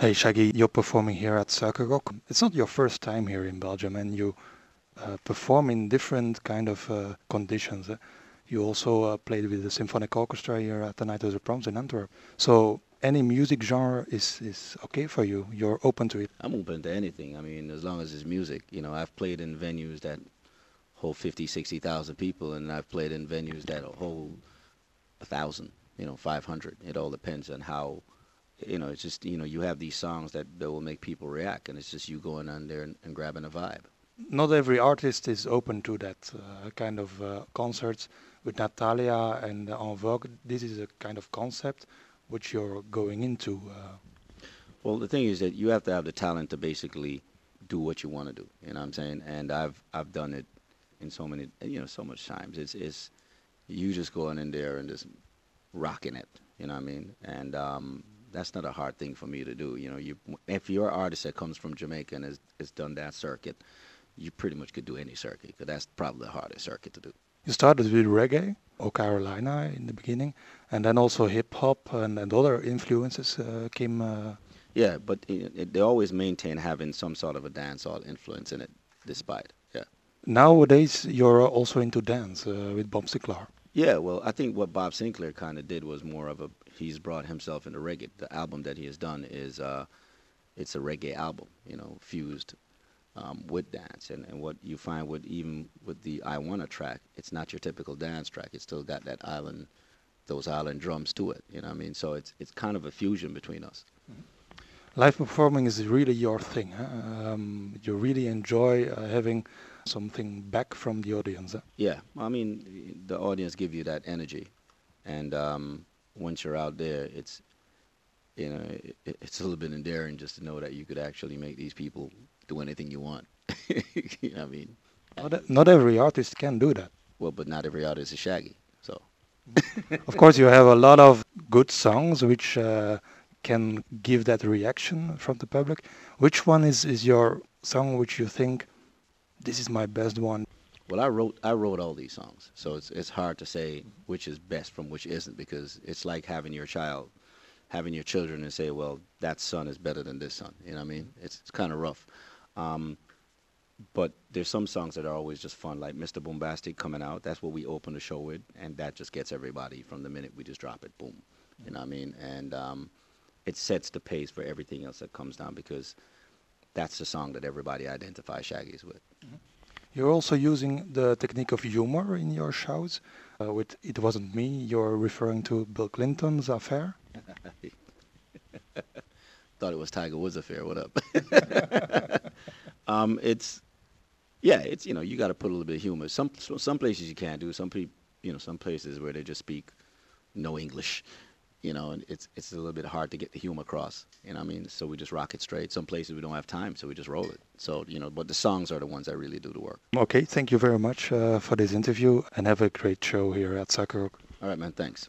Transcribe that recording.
Hey Shaggy, you're performing here at Suikerrock. It's not your first time here in Belgium, and you uh, perform in different kind of uh, conditions. You also uh, played with the symphonic orchestra here at the Night of the Proms in Antwerp. So any music genre is, is okay for you. You're open to it. I'm open to anything. I mean, as long as it's music. You know, I've played in venues that hold 50, 60,000 people, and I've played in venues that hold a thousand, you know, 500. It all depends on how, you know, it's just, you know, you have these songs that, that will make people react, and it's just you going on there and, and grabbing a vibe. Not every artist is open to that uh, kind of uh, concerts with Natalia and En Vogue, this is a kind of concept which you're going into. Uh. Well, the thing is that you have to have the talent to basically do what you want to do. You know what I'm saying? And I've I've done it in so many, you know, so much times. It's it's you just going in there and just rocking it. You know what I mean? And um, that's not a hard thing for me to do. You know, you if you're an artist that comes from Jamaica and has, has done that circuit, you pretty much could do any circuit because that's probably the hardest circuit to do. You started with reggae or Carolina in the beginning, and then also hip hop and, and other influences uh, came. Uh... Yeah, but it, it, they always maintain having some sort of a dancehall influence in it, despite. Yeah. Nowadays, you're also into dance uh, with Bob Sinclar. Yeah, well, I think what Bob Sinclar kind of did was more of a. He's brought himself into reggae. The album that he has done is, uh, it's a reggae album, you know, fused um, with dance. And, and what you find with even with the I Wanna track, it's not your typical dance track. It's still got that island, those island drums to it. You know what I mean? So it's it's kind of a fusion between us. Live performing is really your thing. Huh? Um, you really enjoy uh, having something back from the audience. Huh? Yeah, I mean, the audience give you that energy, and um, once you're out there, it's you know, it, it's a little bit endearing just to know that you could actually make these people do anything you want. you know what I mean, not, not every artist can do that. Well, but not every artist is Shaggy. So, of course, you have a lot of good songs which uh, can give that reaction from the public. Which one is, is your song which you think this is my best one? Well, I wrote I wrote all these songs, so it's it's hard to say which is best from which isn't because it's like having your child, having your children and say, well, that son is better than this son. You know what I mean? It's it's kind of rough. Um, but there's some songs that are always just fun, like Mr. Boombastic coming out. That's what we open the show with, and that just gets everybody from the minute we just drop it, boom. You know what I mean? And um, it sets the pace for everything else that comes down because that's the song that everybody identifies Shaggy's with. Mm-hmm. You're also using the technique of humor in your shows. Uh, with "It Wasn't Me," you're referring to Bill Clinton's affair. Thought it was Tiger Woods' affair. What up? um, it's yeah, it's you know you got to put a little bit of humor. Some some places you can't do. Some people you know some places where they just speak no English. You know, and it's it's a little bit hard to get the humor across. You know, I mean, so we just rock it straight. Some places we don't have time, so we just roll it. So you know, but the songs are the ones that really do the work. Okay, thank you very much uh, for this interview, and have a great show here at Suikerrock. All right, man. Thanks.